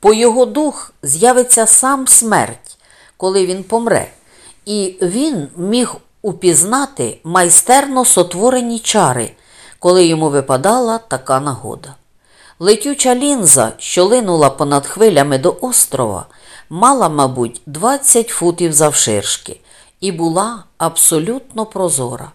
По його дух з'явиться сам смерть, коли він помре, і він міг упізнати майстерно сотворені чари, коли йому випадала така нагода. Летюча лінза, що линула понад хвилями до острова, мала, мабуть, 20 футів завширшки і була абсолютно прозора.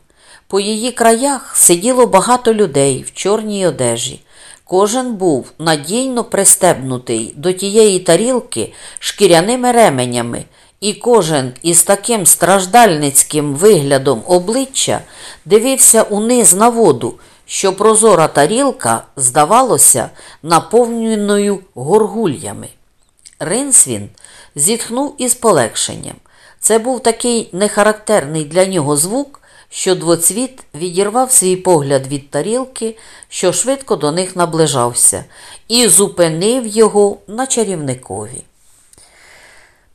По її краях сиділо багато людей в чорній одежі. Кожен був надійно пристебнутий до тієї тарілки шкіряними ременями, і кожен із таким страждальницьким виглядом обличчя дивився униз на воду, що прозора тарілка здавалося наповненою горгульями. Ринсвін зітхнув із полегшенням. Це був такий нехарактерний для нього звук, що двоцвіт відірвав свій погляд від тарілки, що швидко до них наближався, і зупинив його на чарівникові.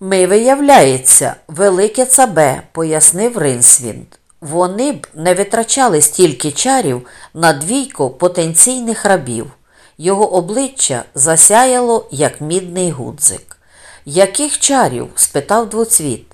Ми, виявляється, велике цабе, пояснив Ринсвінд. Вони б не витрачали стільки чарів на двійко потенційних рабів. Його обличчя засяяло, як мідний гудзик. Яких чарів? спитав двоцвіт.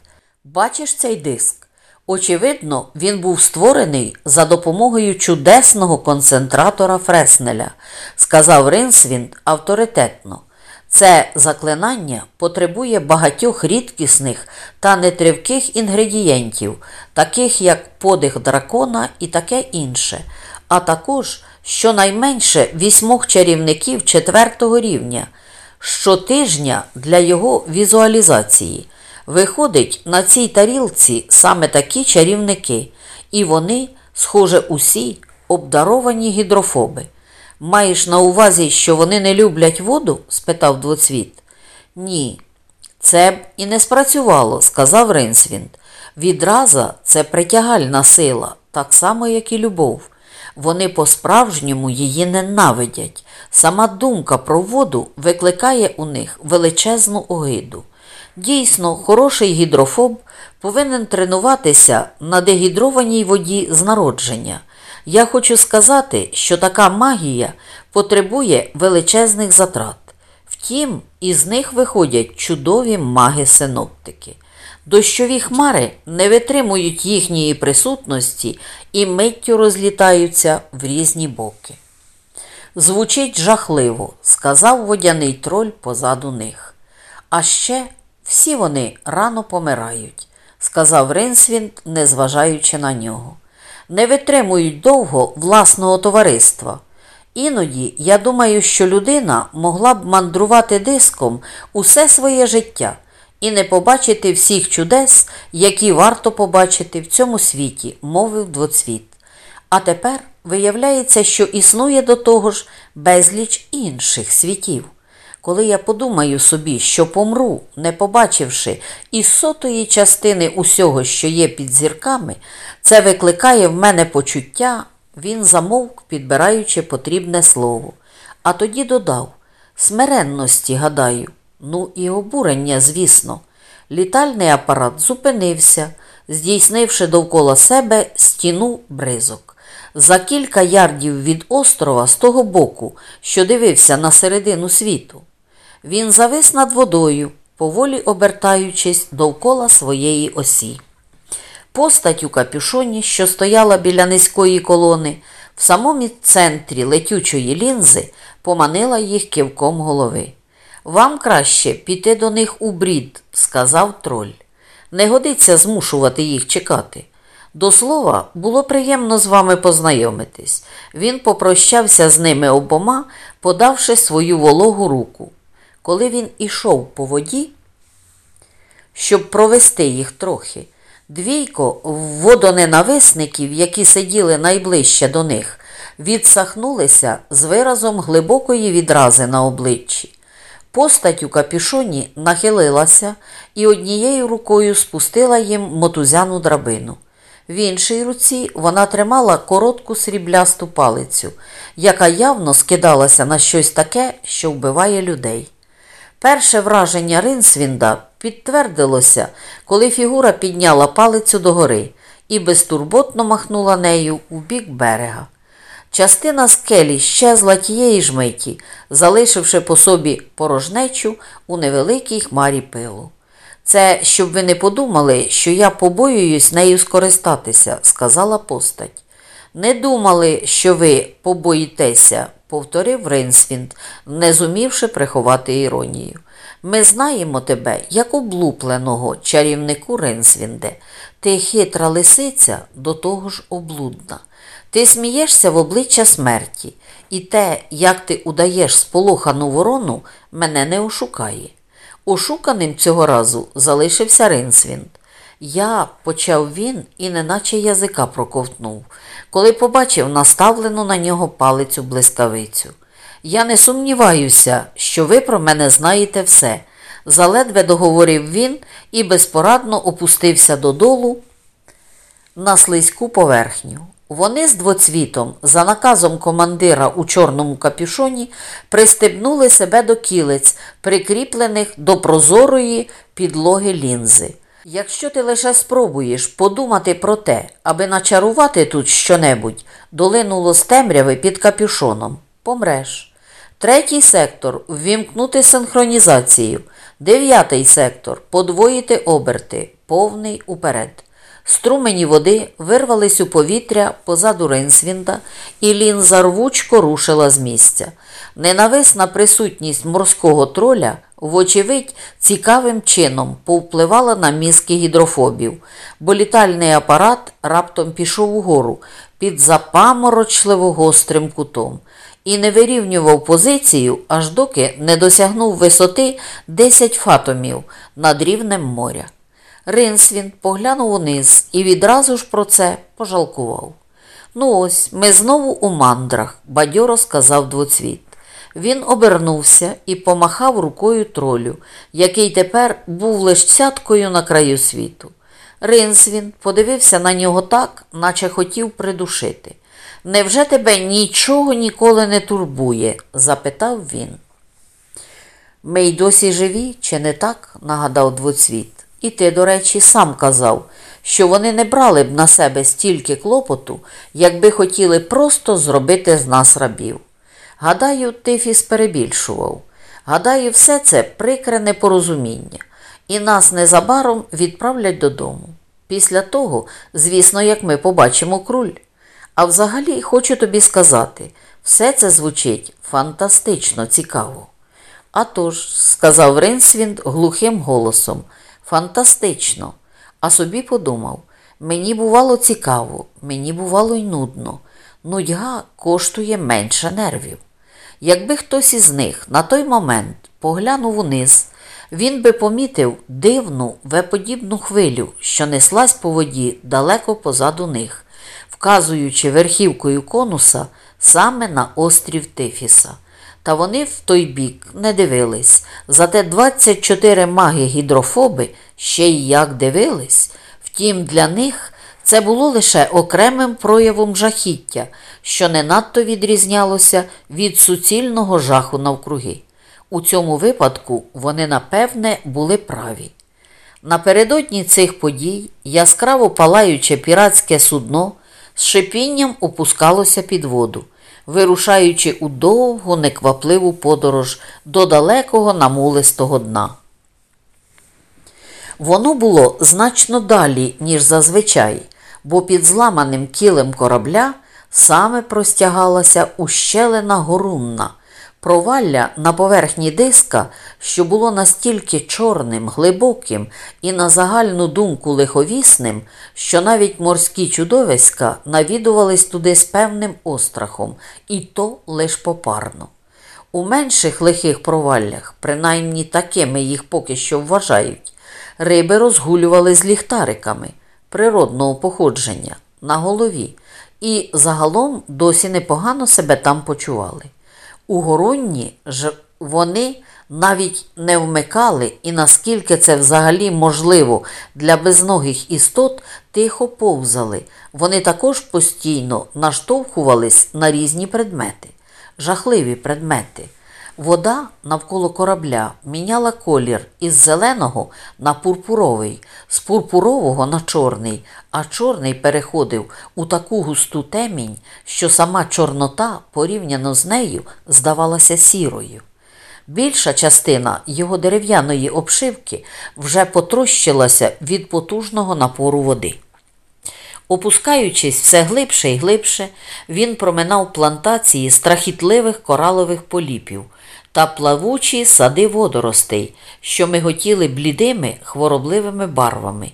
Бачиш цей диск? Очевидно, він був створений за допомогою чудесного концентратора Фреснеля, сказав Ринсвінд авторитетно. Це заклинання потребує багатьох рідкісних та нетривких інгредієнтів, таких як подих дракона і таке інше, а також щонайменше вісьмох чарівників четвертого рівня, щотижня для його візуалізації. Виходить, на цій тарілці саме такі чарівники, і вони, схоже, усі обдаровані гідрофоби. Маєш на увазі, що вони не люблять воду? спитав двоцвіт. Ні, це б і не спрацювало, сказав Ринсвінд. Відраза це притягальна сила, так само, як і любов. Вони по-справжньому її ненавидять. Сама думка про воду викликає у них величезну огиду. Дійсно, хороший гідрофоб повинен тренуватися на дегідрованій воді з народження. Я хочу сказати, що така магія потребує величезних затрат. Втім, із них виходять чудові маги-синоптики. Дощові хмари не витримують їхньої присутності і миттю розлітаються в різні боки. Звучить жахливо, сказав водяний троль позаду них. А ще всі вони рано помирають, сказав Ринсвінд, незважаючи на нього. Не витримують довго власного товариства. Іноді я думаю, що людина могла б мандрувати диском усе своє життя і не побачити всіх чудес, які варто побачити в цьому світі, мовив двоцвіт. А тепер виявляється, що існує до того ж безліч інших світів. Коли я подумаю собі, що помру, не побачивши і сотої частини усього, що є під зірками, це викликає в мене почуття, він замовк, підбираючи потрібне слово. А тоді додав смиренності, гадаю, ну і обурення, звісно. Літальний апарат зупинився, здійснивши довкола себе стіну бризок. За кілька ярдів від острова з того боку, що дивився на середину світу. Він завис над водою, поволі обертаючись довкола своєї осі. Постать у капюшоні, що стояла біля низької колони, в самому центрі летючої лінзи поманила їх кивком голови. Вам краще піти до них у брід, сказав троль. Не годиться змушувати їх чекати. До слова, було приємно з вами познайомитись. Він попрощався з ними обома, подавши свою вологу руку. Коли він ішов по воді, щоб провести їх трохи, двійко водоненависників, які сиділи найближче до них, відсахнулися з виразом глибокої відрази на обличчі. Постать у капюшоні нахилилася і однією рукою спустила їм мотузяну драбину. В іншій руці вона тримала коротку сріблясту палицю, яка явно скидалася на щось таке, що вбиває людей. Перше враження Ринсвінда підтвердилося, коли фігура підняла палицю догори і безтурботно махнула нею у бік берега. Частина скелі щезла тієї ж миті, залишивши по собі порожнечу у невеликій хмарі пилу. Це щоб ви не подумали, що я побоююсь нею скористатися, сказала постать. Не думали, що ви побоїтеся, повторив Ринсвінд, не зумівши приховати іронію. Ми знаємо тебе, як облупленого чарівнику Ринсвінде. Ти хитра лисиця, до того ж облудна. Ти смієшся в обличчя смерті, і те, як ти удаєш сполохану ворону, мене не ошукає. Ошуканим цього разу залишився Ринсвінд. Я почав він і неначе язика проковтнув, коли побачив наставлену на нього палицю блискавицю. Я не сумніваюся, що ви про мене знаєте все. Заледве договорив він і безпорадно опустився додолу на слизьку поверхню. Вони з двоцвітом, за наказом командира у чорному капюшоні, пристебнули себе до кілець, прикріплених до прозорої підлоги лінзи. Якщо ти лише спробуєш подумати про те, аби начарувати тут щонебудь, долинуло з темряви під капюшоном, помреш. Третій сектор ввімкнути синхронізацію. Дев'ятий сектор подвоїти оберти, повний уперед. Струмені води вирвались у повітря позаду Ринсвінда, і лінза рвучко рушила з місця. Ненависна присутність морського троля, вочевидь, цікавим чином повпливала на мізки гідрофобів, бо літальний апарат раптом пішов угору під запаморочливо гострим кутом і не вирівнював позицію, аж доки не досягнув висоти 10 фатомів над рівнем моря. Ринсвін поглянув униз і відразу ж про це пожалкував. Ну ось, ми знову у мандрах, бадьоро сказав двоцвіт. Він обернувся і помахав рукою тролю, який тепер був лиш цяткою на краю світу. Ринсвін подивився на нього так, наче хотів придушити. Невже тебе нічого ніколи не турбує? запитав він. Ми й досі живі, чи не так? нагадав двоцвіт. І ти, до речі, сам казав, що вони не брали б на себе стільки клопоту, якби хотіли просто зробити з нас рабів. Гадаю, Тифіс перебільшував. Гадаю, все це прикре непорозуміння, і нас незабаром відправлять додому. Після того, звісно, як ми побачимо круль. А взагалі хочу тобі сказати, все це звучить фантастично цікаво. «А тож», – сказав Ринсвінд глухим голосом, фантастично. А собі подумав, мені бувало цікаво, мені бувало й нудно. Нудьга коштує менше нервів. Якби хтось із них на той момент поглянув униз, він би помітив дивну веподібну хвилю, що неслась по воді далеко позаду них вказуючи верхівкою конуса саме на острів Тифіса. Та вони в той бік не дивились. Зате 24 маги гідрофоби ще й як дивились. Втім, для них це було лише окремим проявом жахіття, що не надто відрізнялося від суцільного жаху навкруги. У цьому випадку вони, напевне, були праві. Напередодні цих подій яскраво палаюче піратське судно з шипінням опускалося під воду, вирушаючи у довгу неквапливу подорож до далекого намулистого дна. Воно було значно далі, ніж зазвичай, бо під зламаним кілем корабля саме простягалася ущелена горунна – Провалля на поверхні диска, що було настільки чорним, глибоким і на загальну думку лиховісним, що навіть морські чудовиська навідувались туди з певним острахом, і то лиш попарно. У менших лихих проваллях, принаймні такими їх поки що вважають, риби розгулювали з ліхтариками природного походження на голові і загалом досі непогано себе там почували. У Горонні ж вони навіть не вмикали, і наскільки це взагалі можливо для безногих істот, тихо повзали. Вони також постійно наштовхувались на різні предмети, жахливі предмети. Вода навколо корабля міняла колір із зеленого на пурпуровий, з пурпурового на чорний, а чорний переходив у таку густу темінь, що сама чорнота порівняно з нею здавалася сірою. Більша частина його дерев'яної обшивки вже потрощилася від потужного напору води. Опускаючись все глибше і глибше, він проминав плантації страхітливих коралових поліпів та плавучі сади водоростей, що миготіли блідими хворобливими барвами.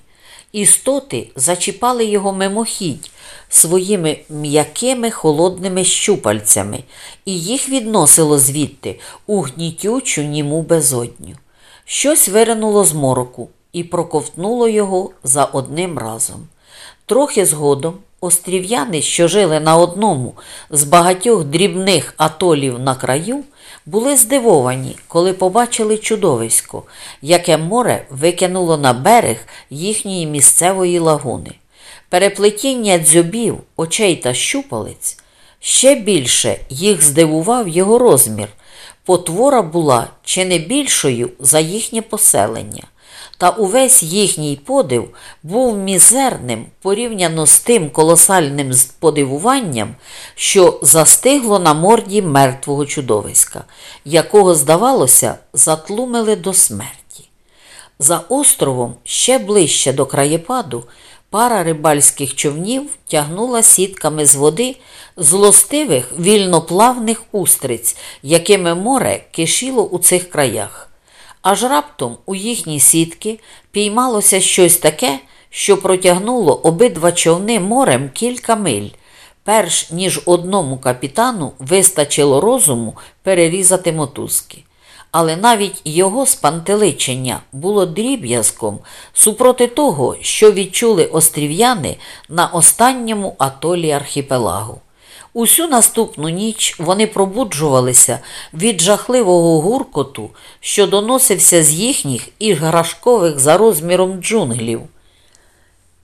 Істоти зачіпали його мимохідь своїми м'якими холодними щупальцями, і їх відносило звідти у гнітючу німу безодню. Щось виринуло з мороку і проковтнуло його за одним разом. Трохи згодом острів'яни, що жили на одному з багатьох дрібних атолів на краю, були здивовані, коли побачили чудовисько, яке море викинуло на берег їхньої місцевої лагуни. Переплетіння дзьобів, очей та щупалець ще більше їх здивував його розмір. Потвора була чи не більшою за їхнє поселення та увесь їхній подив був мізерним порівняно з тим колосальним подивуванням, що застигло на морді мертвого чудовиська, якого, здавалося, затлумили до смерті. За островом ще ближче до краєпаду пара рибальських човнів тягнула сітками з води злостивих вільноплавних устриць, якими море кишіло у цих краях. Аж раптом у їхні сітки піймалося щось таке, що протягнуло обидва човни морем кілька миль, перш ніж одному капітану вистачило розуму перерізати мотузки. Але навіть його спантеличення було дріб'язком супроти того, що відчули острів'яни на останньому атолі архіпелагу. Усю наступну ніч вони пробуджувалися від жахливого гуркоту, що доносився з їхніх іграшкових за розміром джунглів,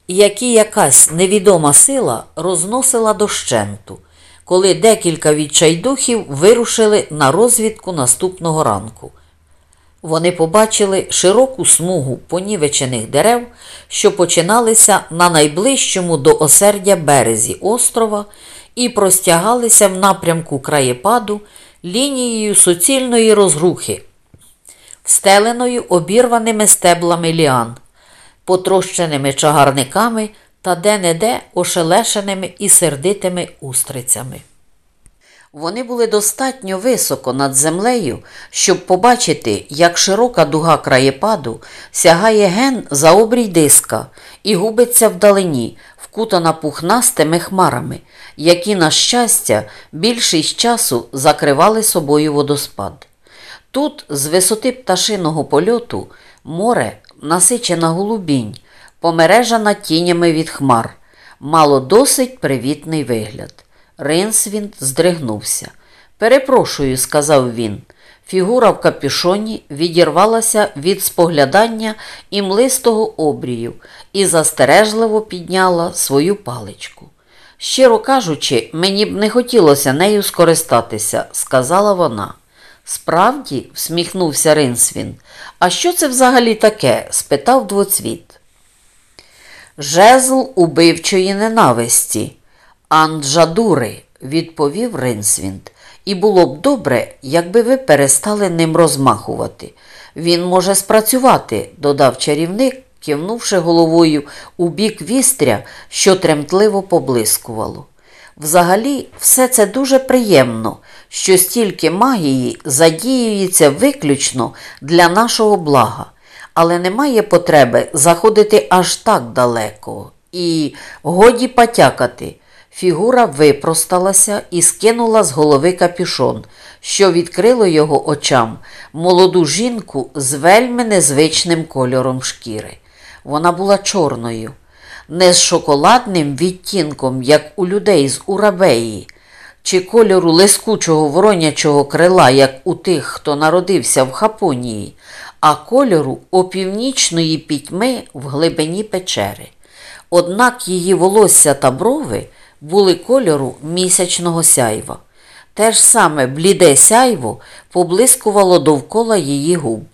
які якась невідома сила розносила дощенту, коли декілька відчайдухів вирушили на розвідку наступного ранку. Вони побачили широку смугу понівечених дерев, що починалися на найближчому до осердя березі острова і простягалися в напрямку краєпаду лінією суцільної розрухи, встеленою обірваними стеблами ліан, потрощеними чагарниками та де-не-де ошелешеними і сердитими устрицями. Вони були достатньо високо над землею, щоб побачити, як широка дуга краєпаду сягає ген за обрій диска і губиться вдалині, вкутана пухнастими хмарами, які, на щастя, більшість часу закривали собою водоспад. Тут, з висоти пташиного польоту, море, насичена голубінь, помережана тінями від хмар, мало досить привітний вигляд. Ринсвін здригнувся. Перепрошую, сказав він. Фігура в капюшоні відірвалася від споглядання і млистого обрію і застережливо підняла свою паличку. Щиро кажучи, мені б не хотілося нею скористатися, сказала вона. Справді, всміхнувся Ринсвін. А що це взагалі таке? спитав двоцвіт. Жезл убивчої ненависті. Анджадури, відповів Ринсвінд. І було б добре, якби ви перестали ним розмахувати. Він може спрацювати, додав чарівник, кивнувши головою у бік вістря, що тремтливо поблискувало. Взагалі, все це дуже приємно, що стільки магії задіюється виключно для нашого блага, але немає потреби заходити аж так далеко. І годі потякати. Фігура випросталася і скинула з голови капюшон, що відкрило його очам молоду жінку з вельми незвичним кольором шкіри. Вона була чорною, не з шоколадним відтінком, як у людей з Урабеї, чи кольору лискучого воронячого крила, як у тих, хто народився в Хапонії, а кольору опівнічної пітьми в глибині печери. Однак її волосся та брови були кольору місячного сяйва. те ж саме бліде сяйво поблискувало довкола її губ.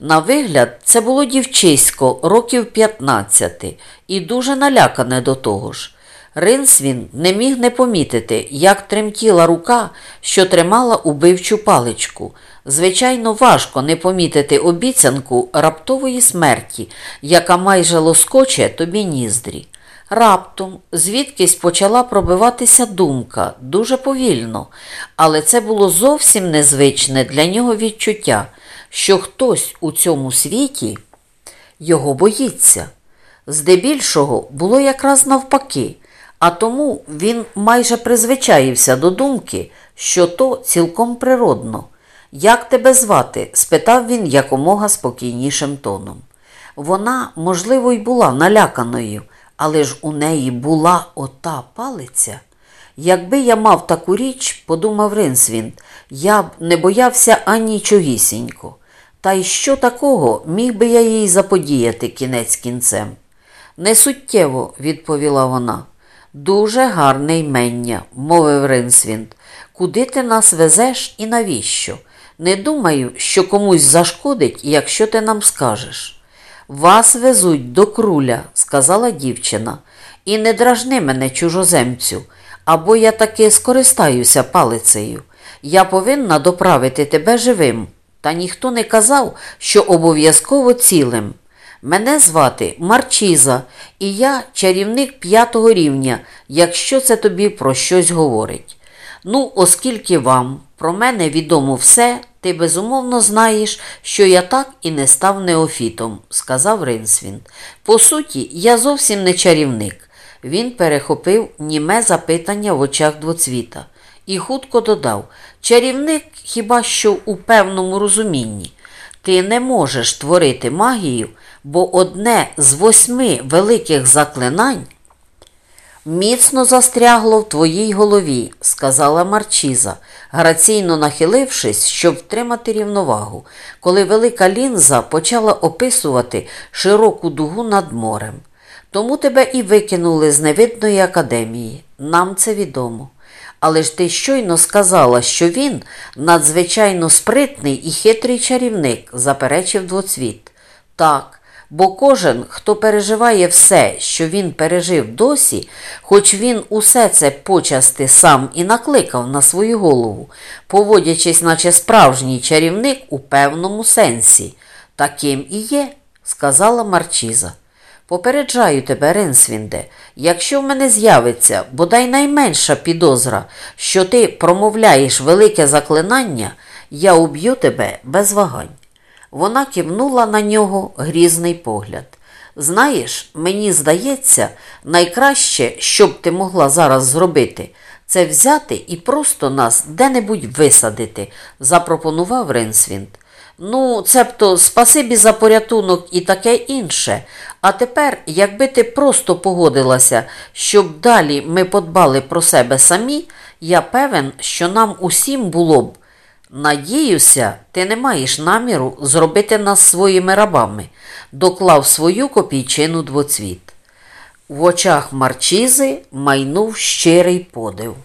На вигляд, це було дівчисько років 15 і дуже налякане до того ж. Ринсвін не міг не помітити, як тремтіла рука, що тримала убивчу паличку. Звичайно, важко не помітити обіцянку раптової смерті, яка майже лоскоче тобі ніздрі. Раптом звідкись почала пробиватися думка дуже повільно, але це було зовсім незвичне для нього відчуття, що хтось у цьому світі його боїться. Здебільшого було якраз навпаки, а тому він майже призвичаївся до думки, що то цілком природно. Як тебе звати? спитав він якомога спокійнішим тоном. Вона, можливо, й була наляканою, але ж у неї була ота палиця. Якби я мав таку річ, подумав Ринсвінд, я б не боявся анічогісінько. Та й що такого міг би я їй заподіяти кінець кінцем? Не суттєво, відповіла вона. Дуже гарне ймення, мовив Ринсвінд. Куди ти нас везеш і навіщо? Не думаю, що комусь зашкодить, якщо ти нам скажеш. Вас везуть до круля, сказала дівчина, і не дражни мене чужоземцю, або я таки скористаюся палицею. Я повинна доправити тебе живим. Та ніхто не казав, що обов'язково цілим. Мене звати Марчіза, і я чарівник п'ятого рівня, якщо це тобі про щось говорить. Ну, оскільки вам про мене відомо все, ти безумовно знаєш, що я так і не став неофітом, сказав Ринсвінд. По суті, я зовсім не чарівник. Він перехопив німе запитання в очах двоцвіта і хутко додав чарівник хіба що у певному розумінні. Ти не можеш творити магію, бо одне з восьми великих заклинань міцно застрягло в твоїй голові, сказала Марчіза, граційно нахилившись, щоб втримати рівновагу, коли велика лінза почала описувати широку дугу над морем. Тому тебе і викинули з невидної академії. Нам це відомо. Але ж ти щойно сказала, що він надзвичайно спритний і хитрий чарівник, заперечив двоцвіт. Так, бо кожен, хто переживає все, що він пережив досі, хоч він усе це почасти сам і накликав на свою голову, поводячись, наче справжній чарівник у певному сенсі. Таким і є, сказала Марчіза. Попереджаю тебе, Ринсвінде, якщо в мене з'явиться бодай найменша підозра, що ти промовляєш велике заклинання, я уб'ю тебе без вагань. Вона кивнула на нього грізний погляд. Знаєш, мені здається, найкраще, що б ти могла зараз зробити, це взяти і просто нас де-небудь висадити, запропонував Ринсвінд. Ну, цебто, спасибі за порятунок і таке інше. А тепер, якби ти просто погодилася, щоб далі ми подбали про себе самі, я певен, що нам усім було б. Надіюся, ти не маєш наміру зробити нас своїми рабами, доклав свою копійчину двоцвіт. В очах Марчізи майнув щирий подив.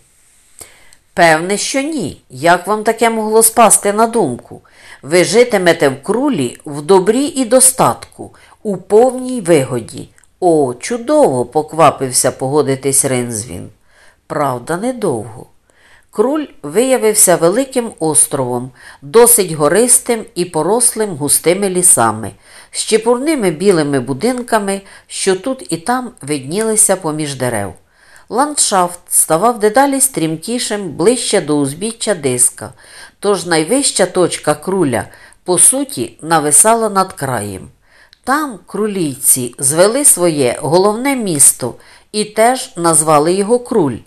Певне, що ні. Як вам таке могло спасти на думку? Ви житимете в крулі в добрі і достатку, у повній вигоді. О, чудово! поквапився погодитись Ринзвін. Правда, недовго. Круль виявився великим островом, досить гористим і порослим густими лісами, з чепурними білими будинками, що тут і там виднілися поміж дерев. Ландшафт ставав дедалі стрімкішим ближче до узбіччя диска, тож найвища точка круля, по суті, нависала над краєм. Там крулійці звели своє головне місто і теж назвали його круль,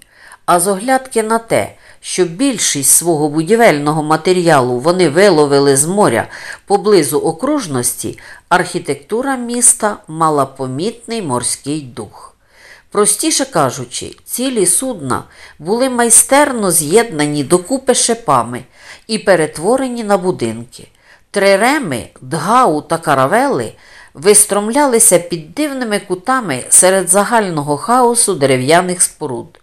а з оглядки на те, що більшість свого будівельного матеріалу вони виловили з моря поблизу окружності, архітектура міста мала помітний морський дух. Простіше кажучи, цілі судна були майстерно з'єднані докупи шипами і перетворені на будинки. Триреми, дгау та каравели вистромлялися під дивними кутами серед загального хаосу дерев'яних споруд.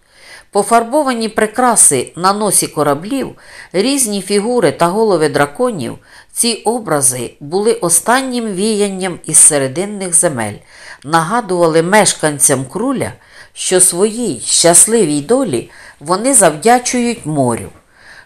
Пофарбовані прикраси на носі кораблів, різні фігури та голови драконів, ці образи були останнім віянням із серединних земель, нагадували мешканцям круля, що своїй щасливій долі вони завдячують морю.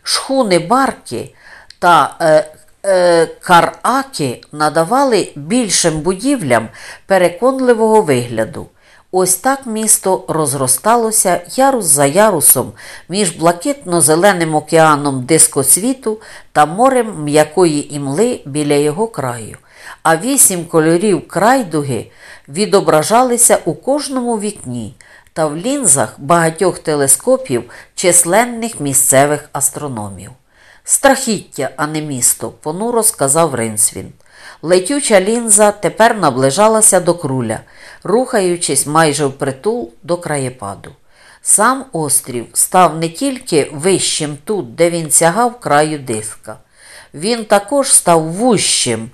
Шхуни барки та е, е, караки надавали більшим будівлям переконливого вигляду. Ось так місто розросталося ярус за ярусом між блакитно-зеленим океаном дискосвіту та морем м'якої імли біля його краю, а вісім кольорів крайдуги відображалися у кожному вікні та в лінзах багатьох телескопів численних місцевих астрономів. Страхіття, а не місто, понуро сказав Ринсвін. Летюча лінза тепер наближалася до круля, рухаючись майже впритул до краєпаду. Сам острів став не тільки вищим тут, де він сягав краю диска. Він також став вущим,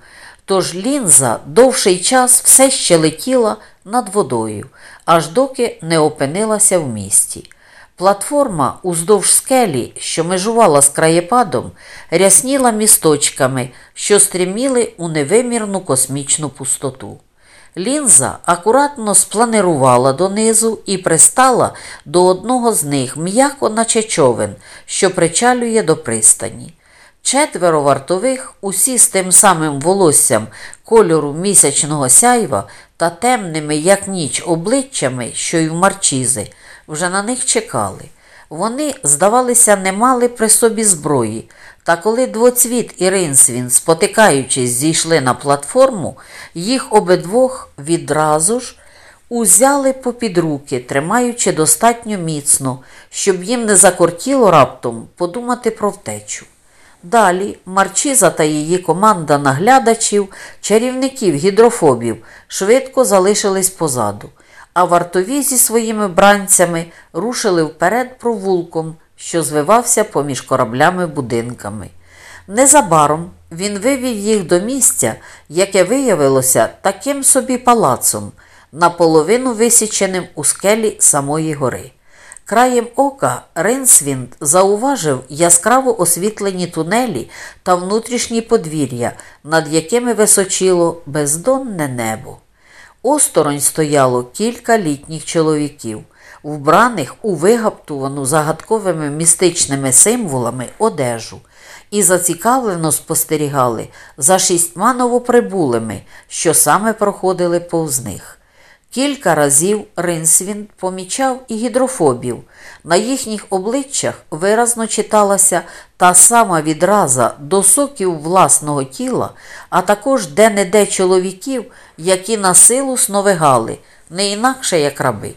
тож лінза довший час все ще летіла над водою, аж доки не опинилася в місті. Платформа уздовж скелі, що межувала з краєпадом, рясніла місточками, що стріміли у невимірну космічну пустоту. Лінза акуратно спланирувала донизу і пристала до одного з них, м'яко наче човен, що причалює до пристані. Четверо вартових, усі з тим самим волоссям кольору місячного сяйва та темними, як ніч, обличчями, що й в марчізи, вже на них чекали. Вони, здавалося, не мали при собі зброї, та коли двоцвіт і Ринсвін, спотикаючись, зійшли на платформу, їх обидвох відразу ж узяли попід руки, тримаючи достатньо міцно, щоб їм не закортіло раптом подумати про втечу. Далі Марчіза та її команда наглядачів, чарівників, гідрофобів швидко залишились позаду, а вартові зі своїми бранцями рушили вперед провулком, що звивався поміж кораблями-будинками. Незабаром він вивів їх до місця, яке виявилося таким собі палацом, наполовину висіченим у скелі самої гори. Краєм ока Ринсвінд зауважив яскраво освітлені тунелі та внутрішні подвір'я, над якими височило бездонне небо. Осторонь стояло кілька літніх чоловіків, вбраних у вигаптувану загадковими містичними символами одежу, і зацікавлено спостерігали за шістьма новоприбулими, що саме проходили повз них. Кілька разів Ринсвін помічав і гідрофобів. На їхніх обличчях виразно читалася та сама відраза до соків власного тіла, а також де-не-де чоловіків, які на силу сновигали, не інакше як раби.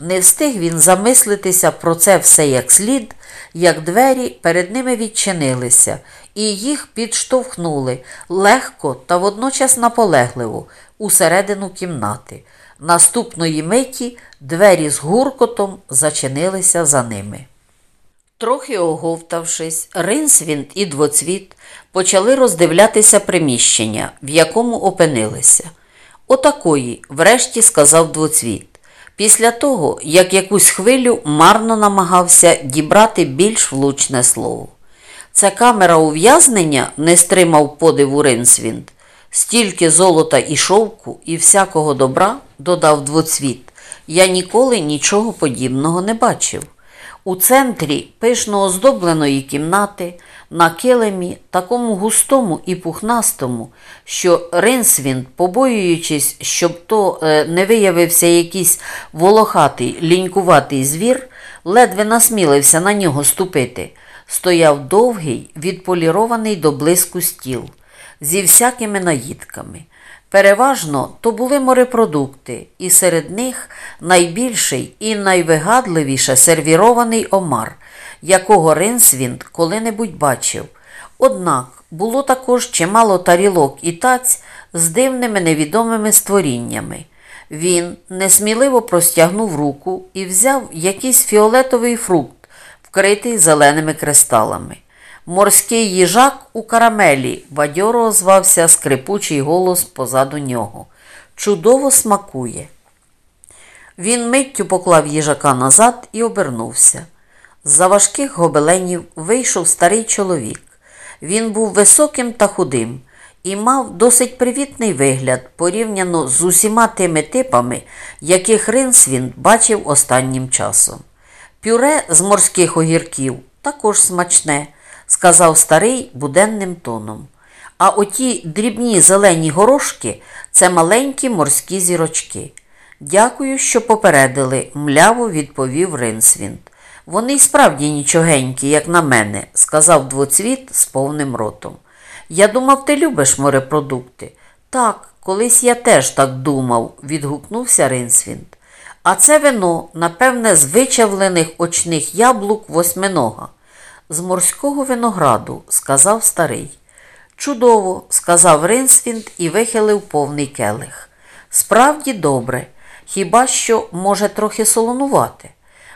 Не встиг він замислитися про це все як слід, як двері перед ними відчинилися, і їх підштовхнули легко та водночас наполегливо усередину кімнати. Наступної миті двері з гуркотом зачинилися за ними. Трохи оговтавшись, Ринсвінд і двоцвіт почали роздивлятися приміщення, в якому опинилися. Отакої, врешті, сказав двоцвіт. Після того, як якусь хвилю марно намагався дібрати більш влучне слово. Це камера ув'язнення не стримав подиву Ринсвінд. Стільки золота і шовку, і всякого добра, додав двоцвіт, я ніколи нічого подібного не бачив. У центрі пишно оздобленої кімнати, на килимі, такому густому і пухнастому, що Ринсвінд, побоюючись, щоб то е, не виявився якийсь волохатий, лінькуватий звір, ледве насмілився на нього ступити, стояв довгий, відполірований до блиску стіл зі всякими наїдками. Переважно то були морепродукти, і серед них найбільший і найвигадливіше сервірований омар, якого Ринсвінд коли-небудь бачив. Однак було також чимало тарілок і таць з дивними невідомими створіннями. Він несміливо простягнув руку і взяв якийсь фіолетовий фрукт, вкритий зеленими кристалами. Морський їжак у карамелі, бадьоро озвався скрипучий голос позаду нього. Чудово смакує. Він миттю поклав їжака назад і обернувся. З-за важких гобеленів вийшов старий чоловік. Він був високим та худим і мав досить привітний вигляд порівняно з усіма тими типами, яких Ринсвін бачив останнім часом. Пюре з морських огірків також смачне, сказав старий буденним тоном. А оті дрібні зелені горошки це маленькі морські зірочки. Дякую, що попередили, мляво відповів Ринсвінд. Вони й справді нічогенькі, як на мене, сказав двоцвіт з повним ротом. Я думав, ти любиш морепродукти. Так, колись я теж так думав, відгукнувся Ринсвінд. А це вино, напевне, з вичавлених очних яблук восьминога. З морського винограду, сказав старий. Чудово, сказав Ринсвінд і вихилив повний келих. Справді добре, хіба що може трохи солонувати.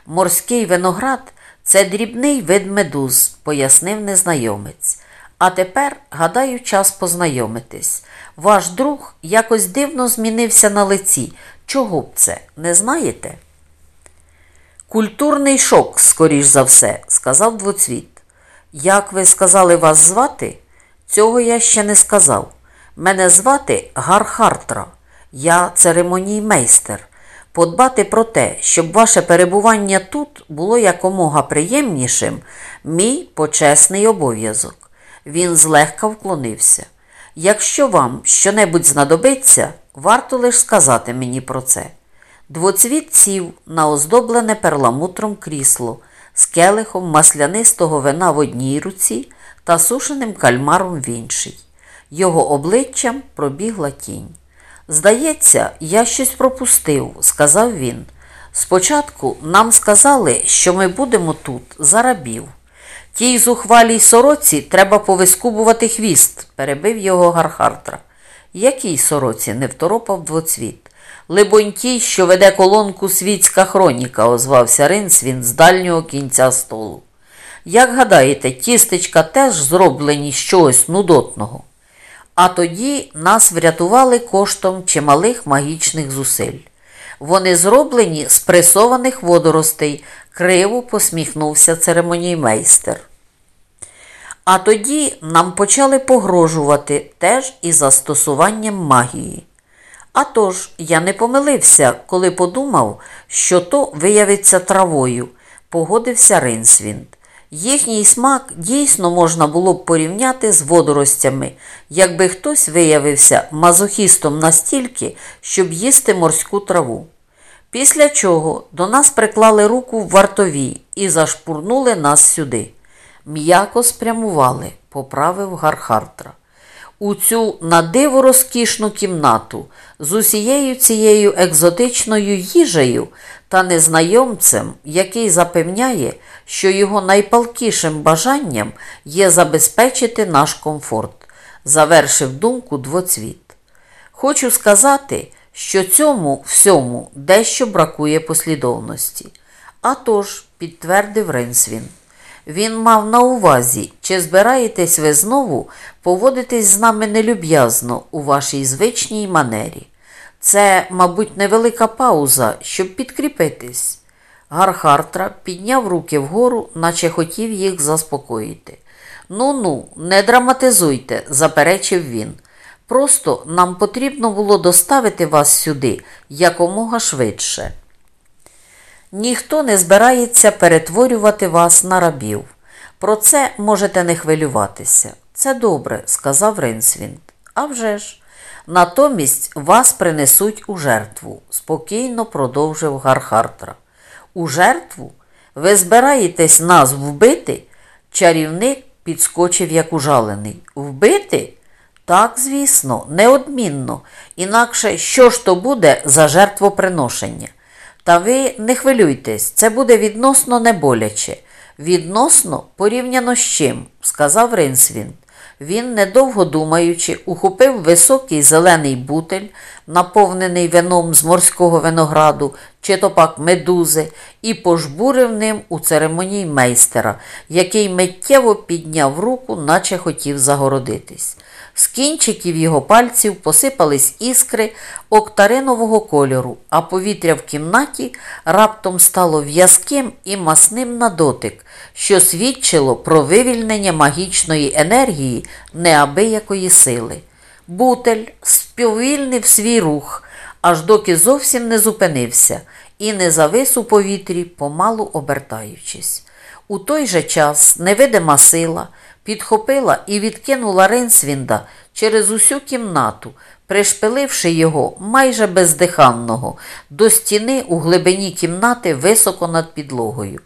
Морський виноград це дрібний вид медуз, пояснив незнайомець. А тепер, гадаю, час познайомитись. Ваш друг якось дивно змінився на лиці. Чого б це, не знаєте? Культурний шок, скоріш за все, сказав двоцвіт. Як ви сказали вас звати? Цього я ще не сказав. Мене звати Гархартра. Я церемоніймейстер. Подбати про те, щоб ваше перебування тут було якомога приємнішим, мій почесний обов'язок. Він злегка вклонився. Якщо вам щонебудь знадобиться, варто лише сказати мені про це. Двоцвіт сів на оздоблене перламутром крісло з келихом маслянистого вина в одній руці та сушеним кальмаром в іншій. Його обличчям пробігла тінь. Здається, я щось пропустив, сказав він. Спочатку нам сказали, що ми будемо тут за рабів. Тій зухвалій сороці треба повискубувати хвіст, перебив його Гархартра. Якій сороці? не второпав двоцвіт. Либонь що веде колонку світська хроніка, озвався Ринсвін з дальнього кінця столу. Як гадаєте, тістечка теж зроблені з чогось нудотного. А тоді нас врятували коштом чималих магічних зусиль. Вони зроблені з пресованих водоростей, криво посміхнувся церемоніймейстер. А тоді нам почали погрожувати теж із застосуванням магії. А тож, я не помилився, коли подумав, що то виявиться травою, погодився Ринсвінд. Їхній смак дійсно можна було б порівняти з водоростями, якби хтось виявився мазохістом настільки, щоб їсти морську траву. Після чого до нас приклали руку в вартові і зашпурнули нас сюди. М'яко спрямували, поправив Гархартра. У цю надиво розкішну кімнату з усією цією екзотичною їжею та незнайомцем, який запевняє, що його найпалкішим бажанням є забезпечити наш комфорт, завершив думку двоцвіт. Хочу сказати, що цьому всьому дещо бракує послідовності. А тож, підтвердив Ренсвін. Він мав на увазі, чи збираєтесь ви знову поводитись з нами нелюб'язно у вашій звичній манері. Це, мабуть, невелика пауза, щоб підкріпитись. Гархартра підняв руки вгору, наче хотів їх заспокоїти. Ну ну, не драматизуйте, заперечив він. Просто нам потрібно було доставити вас сюди якомога швидше. Ніхто не збирається перетворювати вас на рабів. Про це можете не хвилюватися. Це добре, сказав Ринсвінд. «А вже ж, Натомість вас принесуть у жертву, спокійно продовжив Гархартра. У жертву? Ви збираєтесь нас вбити? Чарівник підскочив, як ужалений. Вбити? Так, звісно, неодмінно. Інакше що ж то буде за жертвоприношення? Та ви не хвилюйтесь, це буде відносно неболяче. Відносно порівняно з чим, сказав Ринсвін. Він, недовго думаючи, ухопив високий зелений бутель, наповнений вином з морського винограду, чи то пак медузи, і пожбурив ним у церемонії майстера, який миттєво підняв руку, наче хотів загородитись. З кінчиків його пальців посипались іскри октаринового кольору, а повітря в кімнаті раптом стало в'язким і масним на дотик, що свідчило про вивільнення магічної енергії неабиякої сили. Бутель сповільнив свій рух, аж доки зовсім не зупинився і не завис у повітрі, помалу обертаючись. У той же час невидима сила підхопила і відкинула Ринсвінда через усю кімнату, пришпиливши його майже бездиханного до стіни у глибині кімнати високо над підлогою.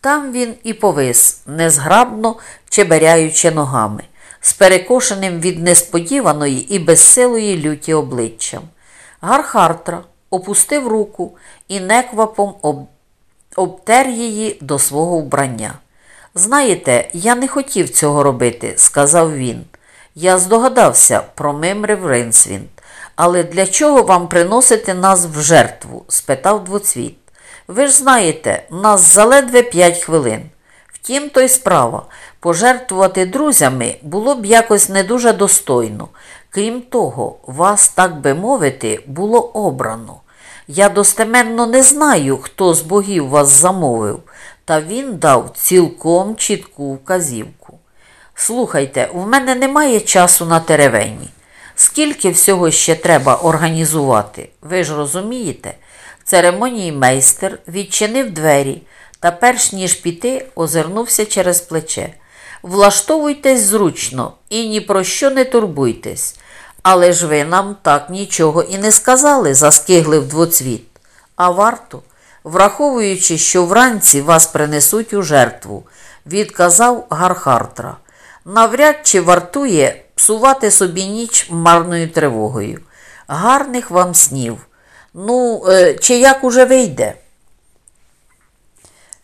Там він і повис, незграбно чеберяючи ногами, з перекошеним від несподіваної і безсилої люті обличчям. Гархартра опустив руку і неквапом об... обтер її до свого вбрання. Знаєте, я не хотів цього робити, сказав він. Я здогадався, промимрив Ринсвінд. Але для чого вам приносити нас в жертву? спитав двоцвіт. Ви ж знаєте, нас заледве п'ять хвилин. Втім, то й справа. Пожертвувати друзями було б якось не дуже достойно. Крім того, вас, так би мовити, було обрано. Я достеменно не знаю, хто з богів вас замовив, та він дав цілком чітку вказівку. Слухайте, в мене немає часу на теревені. Скільки всього ще треба організувати? Ви ж розумієте? Церемоній майстер відчинив двері та, перш ніж піти, озирнувся через плече. Влаштовуйтесь зручно і ні про що не турбуйтесь. Але ж ви нам так нічого і не сказали, заскиглив двоцвіт. А варто, враховуючи, що вранці вас принесуть у жертву, відказав Гархартра. Навряд чи вартує псувати собі ніч марною тривогою. Гарних вам снів. Ну, е, чи як уже вийде?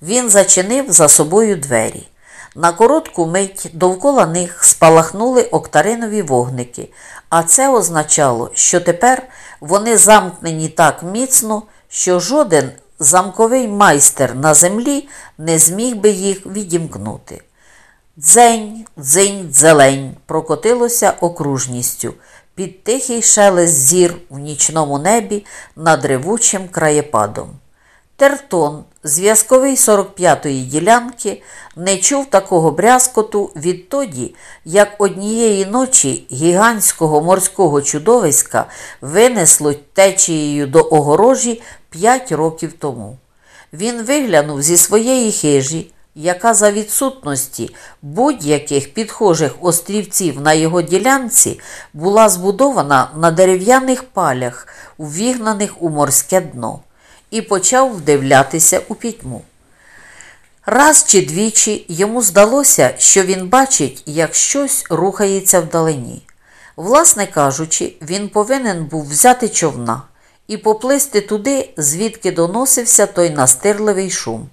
Він зачинив за собою двері. На коротку мить довкола них спалахнули октаринові вогники, а це означало, що тепер вони замкнені так міцно, що жоден замковий майстер на землі не зміг би їх відімкнути. Дзень, дзинь, дзелень прокотилося окружністю під тихий шелест зір в нічному небі над ревучим краєпадом. Тертон, зв'язковий 45-ї ділянки, не чув такого брязкоту відтоді, як однієї ночі гігантського морського чудовиська винесло течією до огорожі п'ять років тому. Він виглянув зі своєї хижі, яка за відсутності будь-яких підхожих острівців на його ділянці була збудована на дерев'яних палях, увігнаних у морське дно і почав вдивлятися у пітьму. Раз чи двічі йому здалося, що він бачить, як щось рухається вдалині. Власне кажучи, він повинен був взяти човна і поплисти туди, звідки доносився той настирливий шум.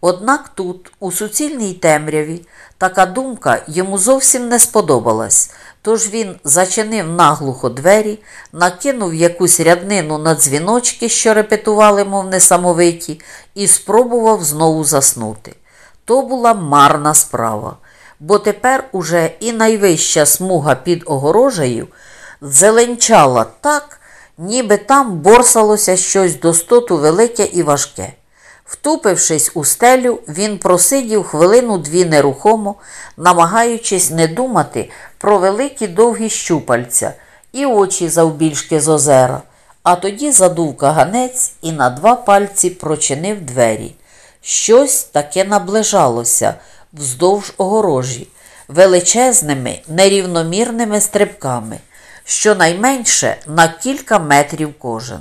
Однак тут, у суцільній темряві, така думка йому зовсім не сподобалась, тож він зачинив наглухо двері, накинув якусь ряднину на дзвіночки, що репетували, мов несамовиті, і спробував знову заснути. То була марна справа, бо тепер уже і найвища смуга під огорожею зеленчала так, ніби там борсалося щось достоту велике і важке. Втупившись у стелю, він просидів хвилину дві нерухомо, намагаючись не думати про великі довгі щупальця і очі завбільшки з озера, а тоді задув каганець і на два пальці прочинив двері. Щось таке наближалося вздовж огорожі, величезними, нерівномірними стрибками, щонайменше на кілька метрів кожен.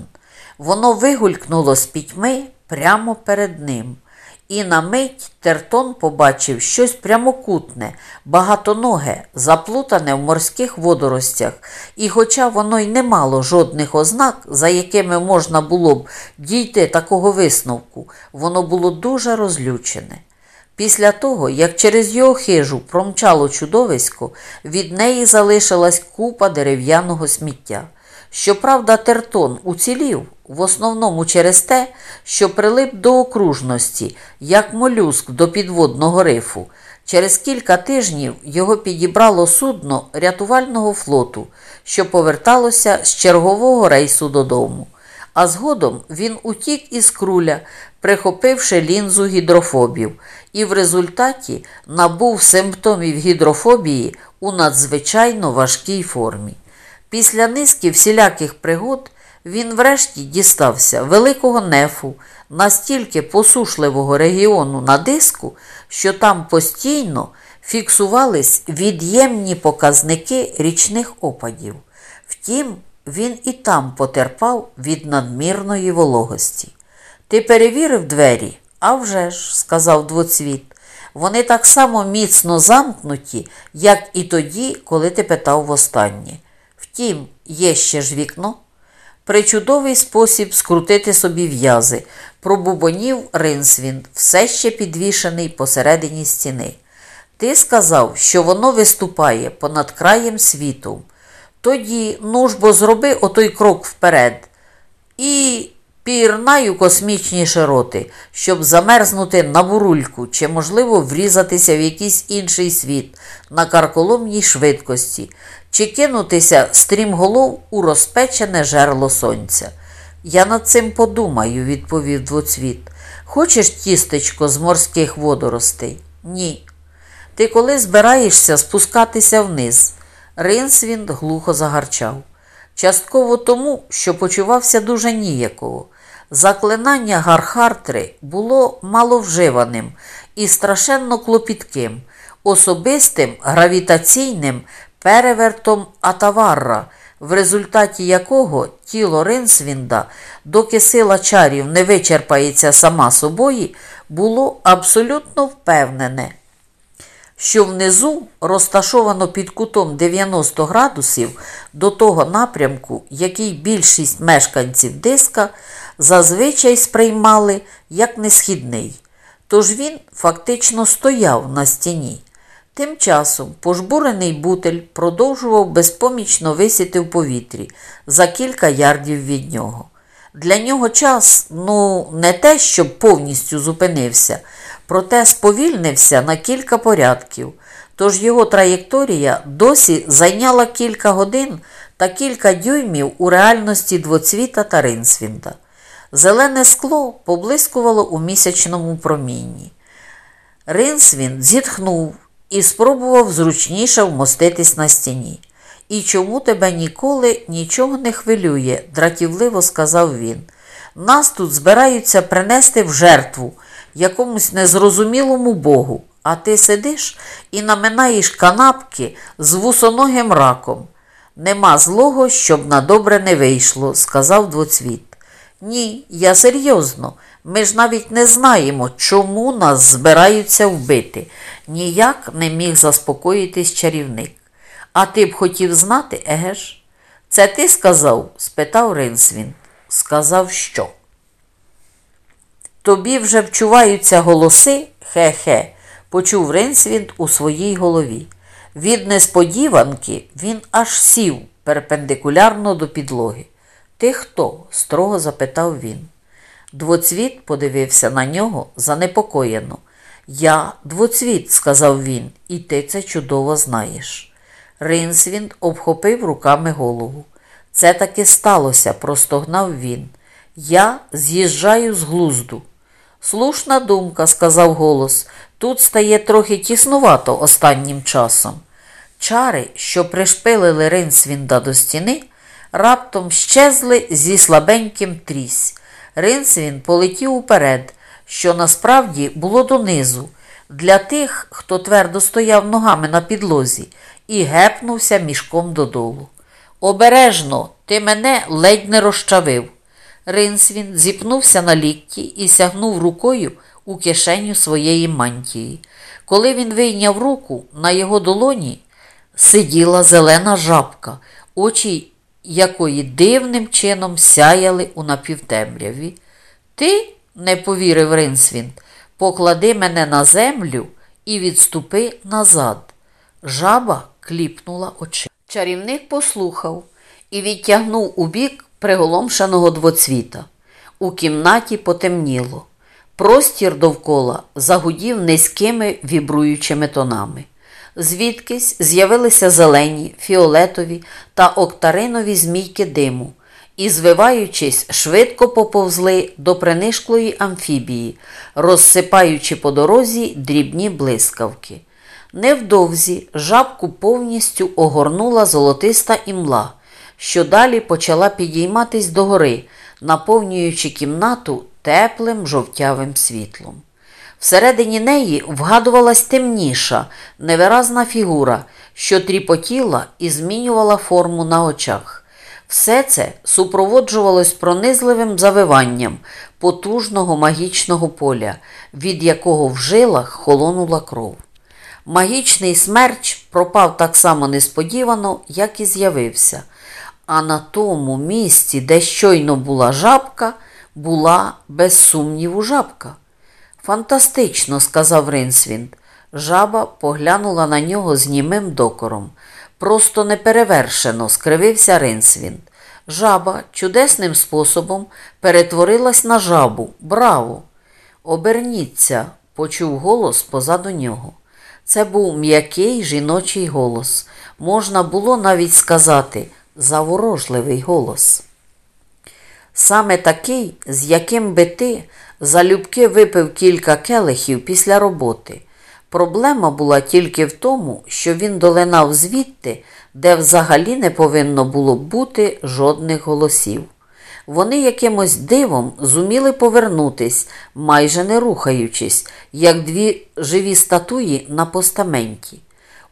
Воно вигулькнуло з пітьми прямо перед ним. І на мить Тертон побачив щось прямокутне, багатоноге, заплутане в морських водоростях, і, хоча воно й не мало жодних ознак, за якими можна було б дійти такого висновку, воно було дуже розлючене. Після того, як через його хижу промчало чудовисько, від неї залишилась купа дерев'яного сміття. Щоправда, Тертон уцілів в основному через те, що прилип до окружності, як молюск до підводного рифу. Через кілька тижнів його підібрало судно рятувального флоту, що поверталося з чергового рейсу додому. А згодом він утік із круля, прихопивши лінзу гідрофобів, і в результаті набув симптомів гідрофобії у надзвичайно важкій формі. Після низки всіляких пригод він врешті дістався великого нефу, настільки посушливого регіону на диску, що там постійно фіксувались від'ємні показники річних опадів. Втім, він і там потерпав від надмірної вологості. Ти перевірив двері? «А вже ж», – сказав двоцвіт. Вони так само міцно замкнуті, як і тоді, коли ти питав востаннє. Втім, є ще ж вікно. Причудовий спосіб скрутити собі в'язи, пробубонів Ринсвін, все ще підвішений посередині стіни. Ти сказав, що воно виступає понад краєм світу. Тоді, ну ж бо зроби отой крок вперед. І пірнаю космічні широти, щоб замерзнути на бурульку чи, можливо, врізатися в якийсь інший світ на карколомній швидкості, чи кинутися стрімголов у розпечене жерло сонця. Я над цим подумаю, відповів двоцвіт. Хочеш тістечко з морських водоростей? Ні. Ти коли збираєшся спускатися вниз? Ринсвінд глухо загарчав. Частково тому, що почувався дуже ніяково. Заклинання Гархартри було маловживаним і страшенно клопітким, особистим гравітаційним перевертом Атаварра, в результаті якого тіло Ринсвінда, доки сила чарів не вичерпається сама собою, було абсолютно впевнене що внизу розташовано під кутом 90 градусів до того напрямку, який більшість мешканців диска зазвичай сприймали як несхідний. Тож він фактично стояв на стіні. Тим часом пожбурений бутель продовжував безпомічно висіти в повітрі за кілька ярдів від нього. Для нього час, ну, не те, щоб повністю зупинився, проте сповільнився на кілька порядків, тож його траєкторія досі зайняла кілька годин та кілька дюймів у реальності двоцвіта та ринсвінда. Зелене скло поблискувало у місячному промінні. Ринсвін зітхнув і спробував зручніше вмоститись на стіні. І чому тебе ніколи нічого не хвилює, дратівливо сказав він. Нас тут збираються принести в жертву якомусь незрозумілому Богу, а ти сидиш і наминаєш канапки з вусоногим раком. Нема злого, щоб на добре не вийшло, сказав двоцвіт. Ні, я серйозно. Ми ж навіть не знаємо, чому нас збираються вбити. Ніяк не міг заспокоїтись чарівник. А ти б хотів знати, еге ж? Це ти сказав? спитав Ринсвін. Сказав що? Тобі вже вчуваються голоси, хе-хе, почув Ринсвінд у своїй голові. Від несподіванки він аж сів перпендикулярно до підлоги. Ти хто? строго запитав він. Двоцвіт подивився на нього занепокоєно. Я двоцвіт, сказав він, і ти це чудово знаєш. Ринсвінд обхопив руками голову. Це таки сталося, простогнав він. Я з'їжджаю з глузду. Слушна думка, сказав голос. Тут стає трохи тіснувато останнім часом. Чари, що пришпилили Ринсвінда до стіни, раптом щезли зі слабеньким трісь. Ринсвін полетів уперед, що насправді було донизу, для тих, хто твердо стояв ногами на підлозі, і гепнувся мішком додолу. Обережно, ти мене ледь не розчавив. Ринсвін зіпнувся на лікті і сягнув рукою у кишеню своєї мантії. Коли він вийняв руку, на його долоні сиділа зелена жабка, очі якої дивним чином сяяли у напівтемряві. Ти, не повірив Ринсвін, поклади мене на землю і відступи назад. Жаба кліпнула очі. Чарівник послухав і відтягнув у бік приголомшеного двоцвіта. У кімнаті потемніло. Простір довкола загудів низькими вібруючими тонами. Звідкись з'явилися зелені, фіолетові та октаринові змійки диму і, звиваючись, швидко поповзли до принишклої амфібії, розсипаючи по дорозі дрібні блискавки. Невдовзі жабку повністю огорнула золотиста імла, що далі почала підійматись догори, наповнюючи кімнату теплим жовтявим світлом. Всередині неї вгадувалась темніша, невиразна фігура, що тріпотіла і змінювала форму на очах. Все це супроводжувалось пронизливим завиванням потужного магічного поля, від якого в жилах холонула кров. Магічний смерч пропав так само несподівано, як і з'явився, а на тому місці, де щойно була жабка, була без сумніву жабка. Фантастично, сказав Ринсвінд. Жаба поглянула на нього з німим докором. Просто неперевершено скривився Ринсвінд. Жаба чудесним способом перетворилась на жабу. Браво! Оберніться, почув голос позаду нього. Це був м'який жіночий голос. Можна було навіть сказати заворожливий голос. Саме такий, з яким би ти залюбки випив кілька келихів після роботи. Проблема була тільки в тому, що він долинав звідти, де взагалі не повинно було бути жодних голосів. Вони якимось дивом зуміли повернутись, майже не рухаючись, як дві живі статуї на постаменті.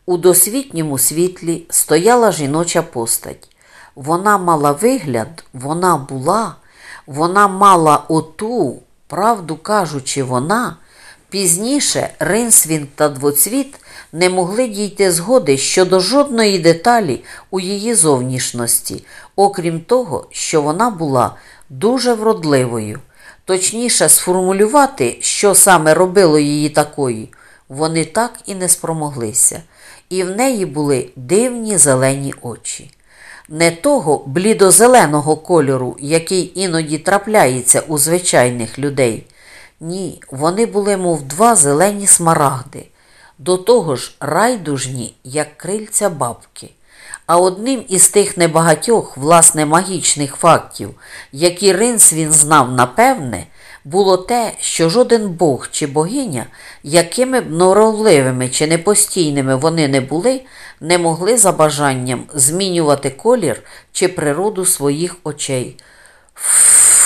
У досвітньому світлі стояла жіноча постать. Вона мала вигляд, вона була, вона мала оту, правду кажучи, вона. Пізніше Ринсвін та Двоцвіт не могли дійти згоди щодо жодної деталі у її зовнішності, окрім того, що вона була дуже вродливою. Точніше, сформулювати, що саме робило її такою, вони так і не спромоглися, і в неї були дивні зелені очі. Не того блідозеленого кольору, який іноді трапляється у звичайних людей. Ні, вони були, мов два зелені смарагди, до того ж райдужні, як крильця бабки. А одним із тих небагатьох, власне, магічних фактів, які Ринсвін знав напевне, було те, що жоден бог чи богиня, якими б норовливими чи непостійними вони не були, не могли за бажанням змінювати колір чи природу своїх очей.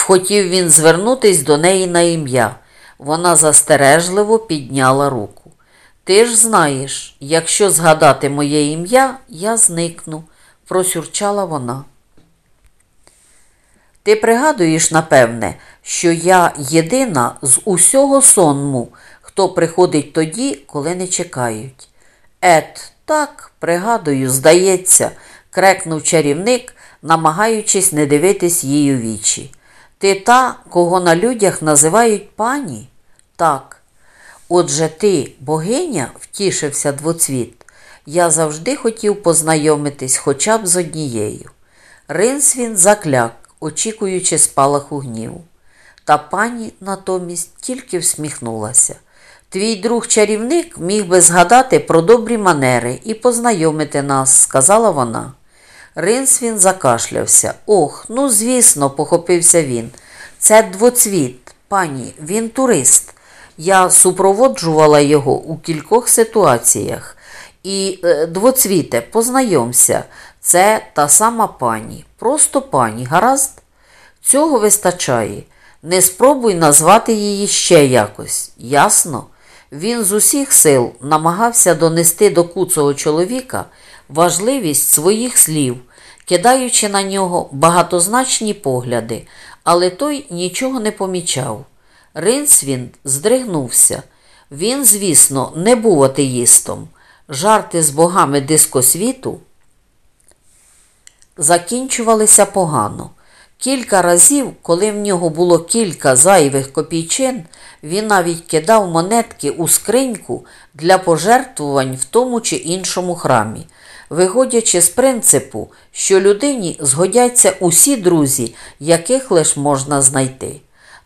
Хотів він звернутись до неї на ім'я. Вона застережливо підняла руку. Ти ж знаєш, якщо згадати моє ім'я, я зникну, просюрчала вона. Ти пригадуєш, напевне, що я єдина з усього сонму, хто приходить тоді, коли не чекають. Ет, так, пригадую, здається, крекнув чарівник, намагаючись не дивитись їй у вічі. Ти та, кого на людях називають пані? Так. Отже ти, богиня, втішився двоцвіт. Я завжди хотів познайомитись хоча б з однією. Ринсвін закляк, очікуючи спалаху гніву. Та пані натомість тільки всміхнулася. Твій друг чарівник міг би згадати про добрі манери і познайомити нас, сказала вона. Ринсвін закашлявся. Ох, ну, звісно, похопився він. Це двоцвіт, пані, він турист. Я супроводжувала його у кількох ситуаціях. І е, двоцвіте, познайомся, це та сама пані, просто пані, гаразд? Цього вистачає. Не спробуй назвати її ще якось. Ясно? Він з усіх сил намагався донести до куцого чоловіка важливість своїх слів, кидаючи на нього багатозначні погляди, але той нічого не помічав. Ринсвінд здригнувся. Він, звісно, не був атеїстом. Жарти з богами дискосвіту закінчувалися погано. Кілька разів, коли в нього було кілька зайвих копійчин, він навіть кидав монетки у скриньку для пожертвувань в тому чи іншому храмі, виходячи з принципу, що людині згодяться усі друзі, яких лиш можна знайти.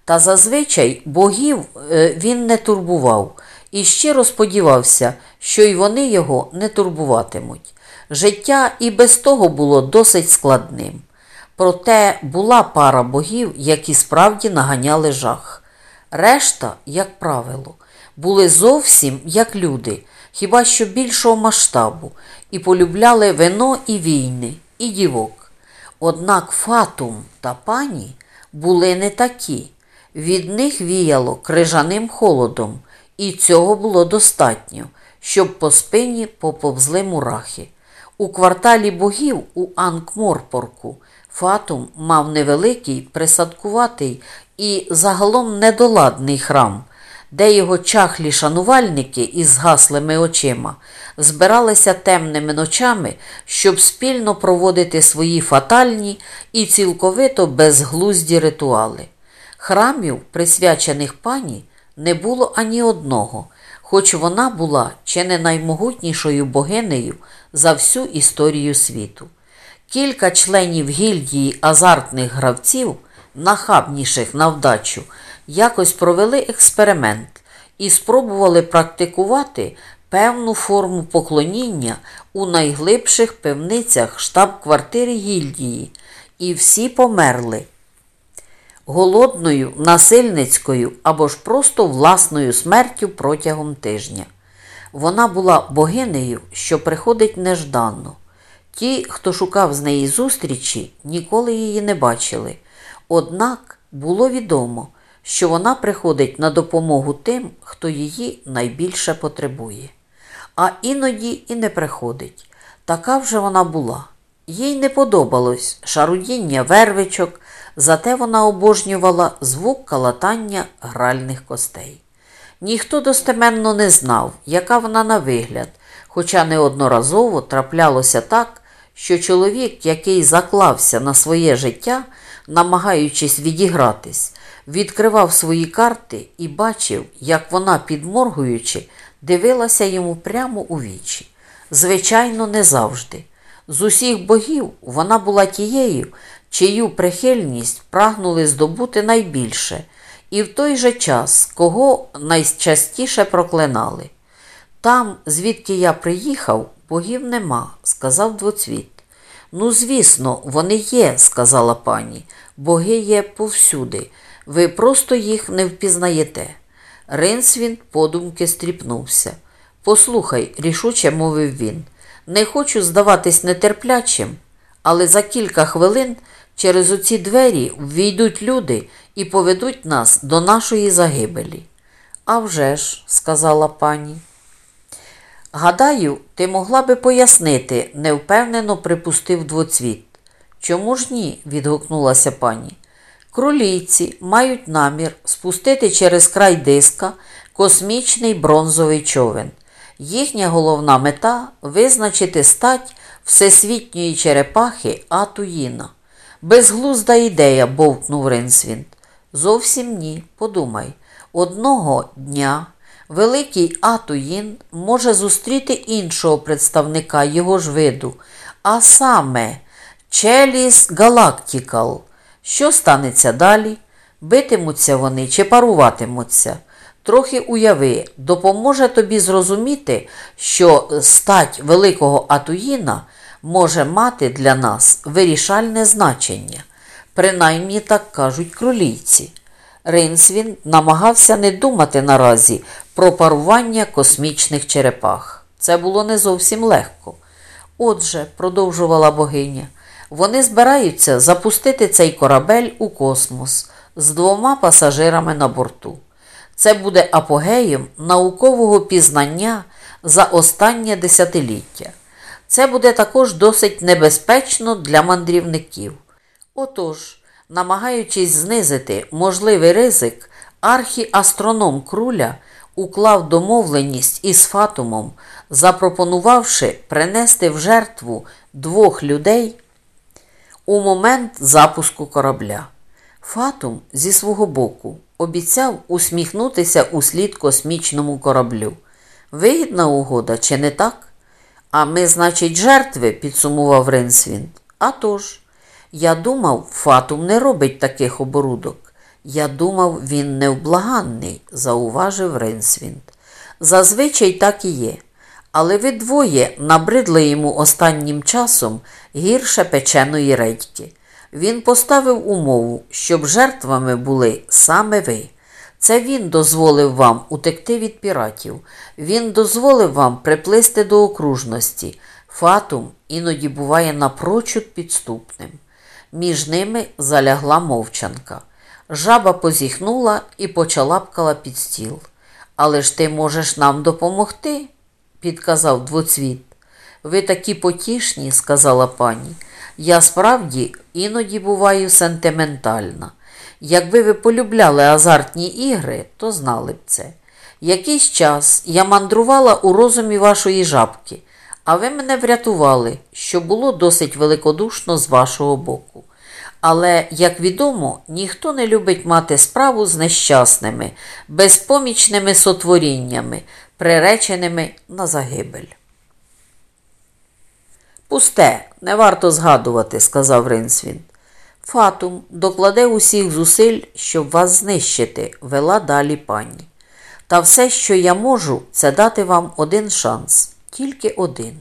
Та зазвичай богів е, він не турбував і щиро сподівався, що й вони його не турбуватимуть. Життя і без того було досить складним. Проте була пара богів, які справді наганяли жах. Решта, як правило, були зовсім як люди, хіба що більшого масштабу, і полюбляли вино і війни, і дівок. Однак Фатум та пані були не такі. Від них віяло крижаним холодом, і цього було достатньо, щоб по спині поповзли мурахи. У кварталі богів у Анкморпорку Фатум мав невеликий, присадкуватий і загалом недоладний храм, де його чахлі шанувальники із згаслими очима збиралися темними ночами, щоб спільно проводити свої фатальні і цілковито безглузді ритуали. Храмів, присвячених пані, не було ані одного, хоч вона була чи не наймогутнішою богинею за всю історію світу. Кілька членів гільдії азартних гравців, нахабніших на вдачу, якось провели експеримент і спробували практикувати певну форму поклоніння у найглибших пивницях штаб-квартири гільдії, і всі померли. Голодною, насильницькою або ж просто власною смертю протягом тижня. Вона була богинею, що приходить нежданно. Ті, хто шукав з неї зустрічі, ніколи її не бачили. Однак було відомо, що вона приходить на допомогу тим, хто її найбільше потребує. А іноді і не приходить. Така вже вона була. Їй не подобалось шарудіння вервичок, зате вона обожнювала звук калатання гральних костей. Ніхто достеменно не знав, яка вона на вигляд, хоча неодноразово траплялося так, що чоловік, який заклався на своє життя, намагаючись відігратись, відкривав свої карти і бачив, як вона, підморгуючи, дивилася йому прямо у вічі. Звичайно, не завжди. З усіх богів вона була тією, чию прихильність прагнули здобути найбільше, і в той же час кого найчастіше проклинали. Там, звідки я приїхав, богів нема, сказав двоцвіт. Ну, звісно, вони є, сказала пані. Боги є повсюди. Ви просто їх не впізнаєте. Ринсвін подумки стріпнувся. Послухай, рішуче мовив він. Не хочу здаватись нетерплячим, але за кілька хвилин через оці двері ввійдуть люди і поведуть нас до нашої загибелі. «А вже ж», – сказала пані. Гадаю, ти могла би пояснити, невпевнено припустив двоцвіт. Чому ж ні? відгукнулася пані. Кролійці мають намір спустити через край диска космічний бронзовий човен. Їхня головна мета визначити стать всесвітньої черепахи Атуїна. Безглузда ідея, бовкнув Ринсвінд. Зовсім ні, подумай. Одного дня великий Атуїн може зустріти іншого представника його ж виду, а саме Челіс Галактикал. Що станеться далі? Битимуться вони чи паруватимуться? Трохи уяви, допоможе тобі зрозуміти, що стать великого Атуїна може мати для нас вирішальне значення. Принаймні так кажуть кролійці. Ринсвін намагався не думати наразі про парування космічних черепах. Це було не зовсім легко. Отже, продовжувала богиня, вони збираються запустити цей корабель у космос з двома пасажирами на борту. Це буде апогеєм наукового пізнання за останнє десятиліття. Це буде також досить небезпечно для мандрівників. Отож, намагаючись знизити можливий ризик, архіастроном Круля уклав домовленість із Фатумом, запропонувавши принести в жертву двох людей у момент запуску корабля. Фатум зі свого боку обіцяв усміхнутися у слід космічному кораблю. Вигідна угода, чи не так? А ми, значить, жертви, підсумував Ринсвін. «А тож, я думав, Фатум не робить таких оборудок. Я думав, він невблаганний, зауважив Ринсвінд. Зазвичай так і є. Але ви двоє набридли йому останнім часом гірше печеної редьки. Він поставив умову, щоб жертвами були саме ви. Це він дозволив вам утекти від піратів. Він дозволив вам приплисти до окружності. Фатум іноді буває напрочуд підступним. Між ними залягла мовчанка. Жаба позіхнула і почалапкала під стіл. Але ж ти можеш нам допомогти, підказав двоцвіт. Ви такі потішні, сказала пані. Я справді іноді буваю сентиментальна. Якби ви полюбляли азартні ігри, то знали б це. Якийсь час я мандрувала у розумі вашої жабки, а ви мене врятували, що було досить великодушно з вашого боку. Але, як відомо, ніхто не любить мати справу з нещасними, безпомічними сотворіннями, приреченими на загибель. Пусте, не варто згадувати, сказав Ринсвін. Фатум докладе усіх зусиль, щоб вас знищити, вела далі пані. Та все, що я можу, це дати вам один шанс, тільки один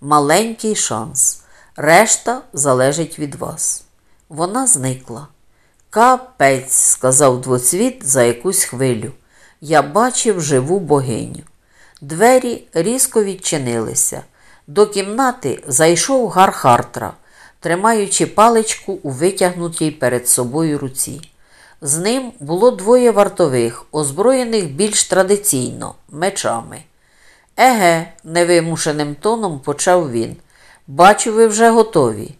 маленький шанс. Решта залежить від вас. Вона зникла. Капець, сказав двоцвіт за якусь хвилю. Я бачив живу богиню. Двері різко відчинилися. До кімнати зайшов Гархартра, тримаючи паличку у витягнутій перед собою руці. З ним було двоє вартових, озброєних більш традиційно мечами. Еге, невимушеним тоном почав він. Бачу, ви вже готові.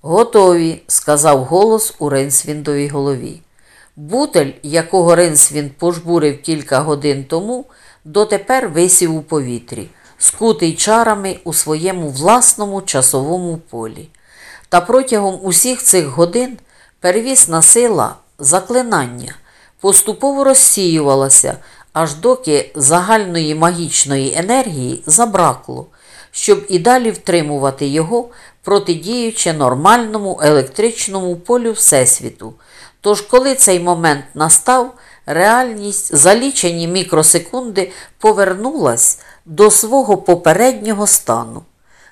Готові, сказав голос у Ринсвіндовій голові. Бутель, якого Ринсвінд пожбурив кілька годин тому, дотепер висів у повітрі, скутий чарами у своєму власному часовому полі. Та протягом усіх цих годин первісна сила заклинання поступово розсіювалася, аж доки загальної магічної енергії забракло, щоб і далі втримувати його, протидіючи нормальному електричному полю Всесвіту. Тож, коли цей момент настав, реальність за лічені мікросекунди повернулась до свого попереднього стану.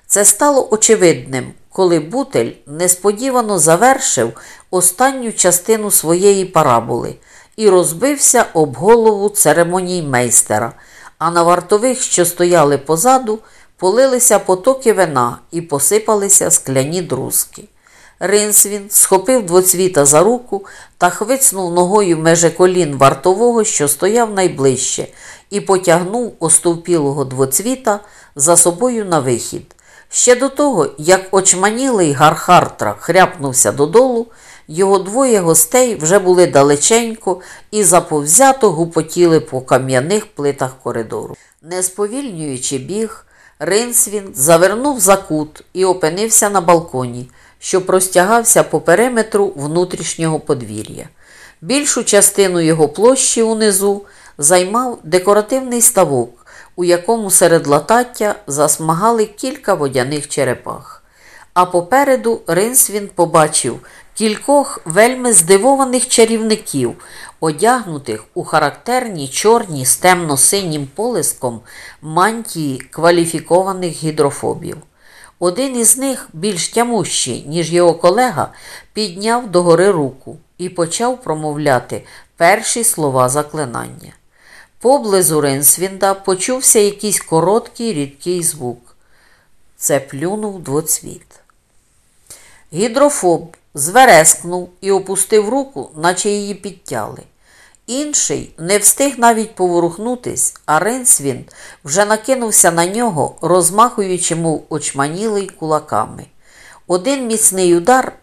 Це стало очевидним, коли Бутель несподівано завершив останню частину своєї параболи і розбився об голову церемоній мейстера, а на вартових, що стояли позаду, полилися потоки вина і посипалися скляні друзки. Ринсвін схопив двоцвіта за руку та хвицнув ногою меже колін вартового, що стояв найближче, і потягнув остовпілого двоцвіта за собою на вихід. Ще до того, як очманілий Гархартра хряпнувся додолу, його двоє гостей вже були далеченько і заповзято гупотіли по кам'яних плитах коридору. Не сповільнюючи біг, Ринсвін завернув за кут і опинився на балконі, що простягався по периметру внутрішнього подвір'я. Більшу частину його площі унизу займав декоративний ставок, у якому серед латаття засмагали кілька водяних черепах. А попереду Ринсвін побачив кількох вельми здивованих чарівників, одягнутих у характерні чорні з темно-синім полиском мантії кваліфікованих гідрофобів. Один із них, більш тямущий, ніж його колега, підняв догори руку і почав промовляти перші слова заклинання. Поблизу Ренсвінда почувся якийсь короткий рідкий звук. Це плюнув двоцвіт. Гідрофоб зверескнув і опустив руку, наче її підтяли. Інший не встиг навіть поворухнутись, а Ренсвін вже накинувся на нього, розмахуючи, мов очманілий кулаками. Один міцний удар,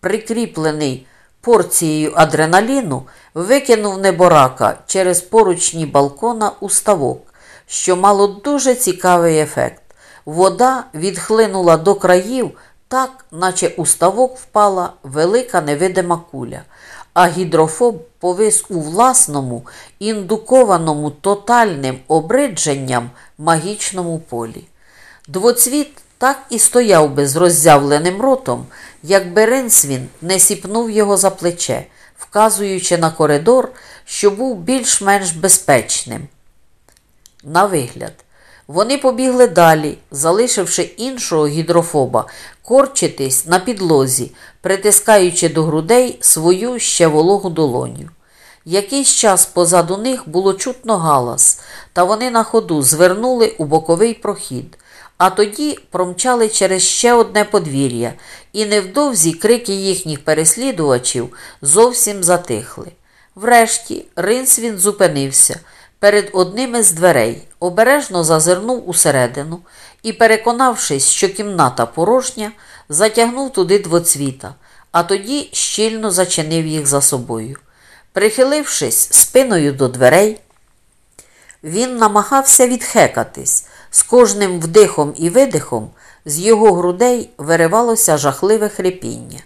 прикріплений порцією адреналіну, викинув неборака через поручні балкона у ставок, що мало дуже цікавий ефект. Вода відхлинула до країв так, наче у ставок впала велика невидима куля, а гідрофоб повис у власному, індукованому тотальним обридженням магічному полі. Двоцвіт так і стояв би з роззявленим ротом, як Беренсвін не сіпнув його за плече, вказуючи на коридор, що був більш-менш безпечним. На вигляд. Вони побігли далі, залишивши іншого гідрофоба корчитись на підлозі, притискаючи до грудей свою ще вологу долоню. Якийсь час позаду них було чутно галас, та вони на ходу звернули у боковий прохід, а тоді промчали через ще одне подвір'я, і невдовзі крики їхніх переслідувачів зовсім затихли. Врешті Ринсвін зупинився перед одним із дверей, обережно зазирнув усередину і, переконавшись, що кімната порожня, затягнув туди двоцвіта, а тоді щільно зачинив їх за собою. Прихилившись спиною до дверей, він намагався відхекатись. З кожним вдихом і видихом з його грудей виривалося жахливе хрипіння.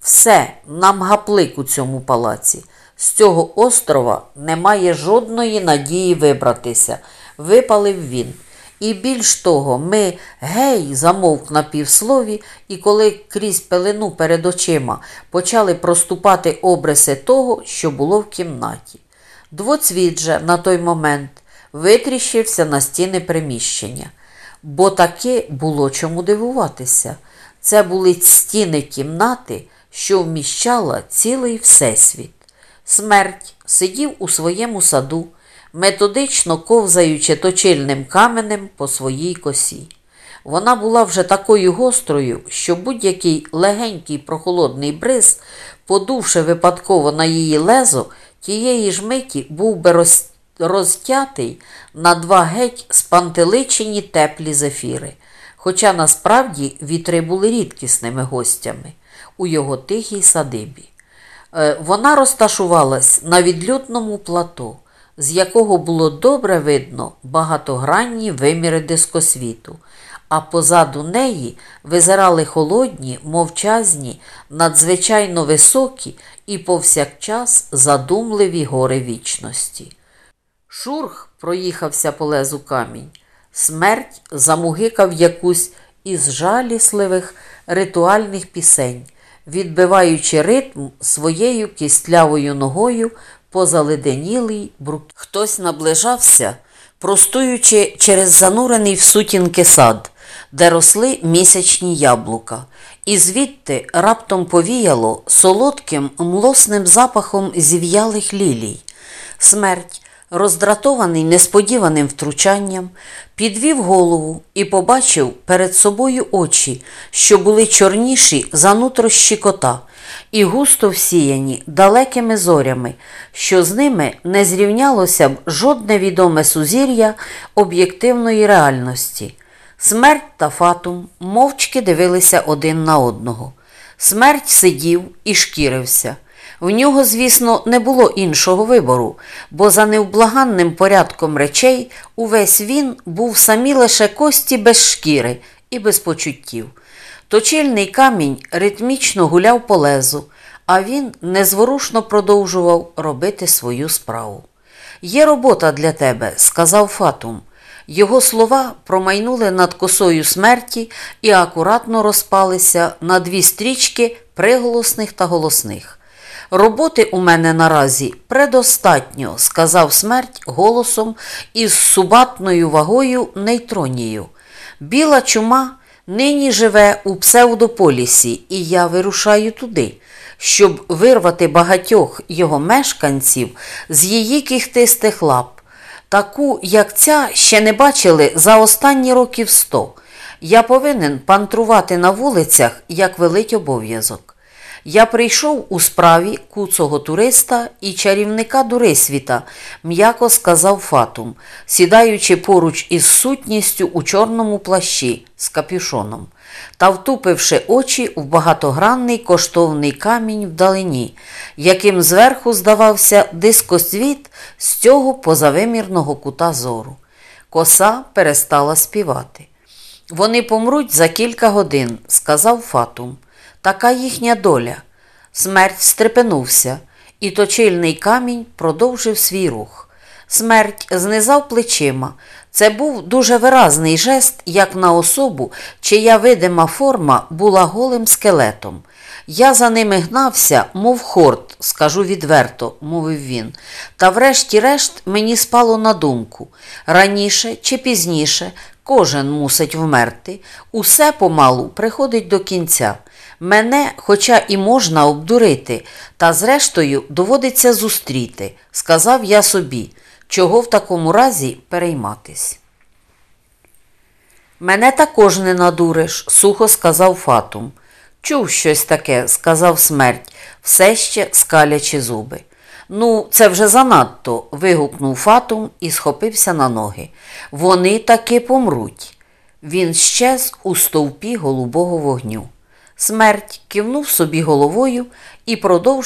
Все, нам гаплик у цьому палаці. З цього острова немає жодної надії вибратися, випалив він. І більш того, ми гей, замовк на півслові, і коли крізь пелену перед очима почали проступати обриси того, що було в кімнаті. Двоцвіт же на той момент витріщився на стіни приміщення, бо таки було чому дивуватися. Це були стіни кімнати, що вміщала цілий всесвіт. Смерть сидів у своєму саду, методично ковзаючи точильним каменем по своїй косі. Вона була вже такою гострою, що будь-який легенький прохолодний бриз, подувши випадково на її лезо, тієї ж миті був би роз... розтятий на два геть спантеличені теплі зефіри. Хоча насправді вітри були рідкісними гостями у його тихій садибі. Е, вона розташувалась на відлюдному плато, з якого було добре видно багатогранні виміри дискосвіту, а позаду неї визирали холодні, мовчазні, надзвичайно високі і повсякчас задумливі гори вічності. Шурх проїхався по лезу камінь. Смерть замугикав якусь із жалісливих ритуальних пісень відбиваючи ритм своєю кістлявою ногою по заледенілий брук. Хтось наближався, простуючи через занурений в сутінки сад, де росли місячні яблука, і звідти раптом повіяло солодким млосним запахом зів'ялих лілій. Смерть роздратований несподіваним втручанням, підвів голову і побачив перед собою очі, що були чорніші за нутрощі кота, і густо всіяні далекими зорями, що з ними не зрівнялося б жодне відоме сузір'я об'єктивної реальності. Смерть та фатум мовчки дивилися один на одного. Смерть сидів і шкірився. В нього, звісно, не було іншого вибору, бо за невблаганним порядком речей увесь він був самі лише кості без шкіри і без почуттів. Точильний камінь ритмічно гуляв по лезу, а він незворушно продовжував робити свою справу. Є робота для тебе, сказав Фатум. Його слова промайнули над косою смерті і акуратно розпалися на дві стрічки приголосних та голосних. Роботи у мене наразі предостатньо, сказав смерть голосом із субатною вагою нейтронію. Біла чума нині живе у псевдополісі, і я вирушаю туди, щоб вирвати багатьох його мешканців з її кіхтистих лап. Таку, як ця, ще не бачили за останні років сто. Я повинен пантрувати на вулицях, як велить обов'язок. Я прийшов у справі куцого туриста і чарівника Дурисвіта, м'яко сказав Фатум, сідаючи поруч із сутністю у чорному плащі з капюшоном та втупивши очі в багатогранний коштовний камінь вдалині, яким зверху здавався дискосвіт з цього позавимірного кута зору. Коса перестала співати. Вони помруть за кілька годин, сказав Фатум така їхня доля. Смерть стрепенувся, і точильний камінь продовжив свій рух. Смерть знизав плечима. Це був дуже виразний жест, як на особу, чия видима форма була голим скелетом. Я за ними гнався, мов хорт, скажу відверто, мовив він. Та врешті-решт мені спало на думку. Раніше чи пізніше кожен мусить вмерти, усе помалу приходить до кінця. Мене, хоча і можна обдурити, та зрештою доводиться зустріти, сказав я собі, чого в такому разі перейматись. Мене також не надуриш, сухо сказав Фатум. Чув щось таке, сказав смерть, все ще скалячи зуби. Ну, це вже занадто. вигукнув Фатум і схопився на ноги. Вони таки помруть. Він щез у стовпі голубого вогню. Смерть кивнув собі головою і продовжив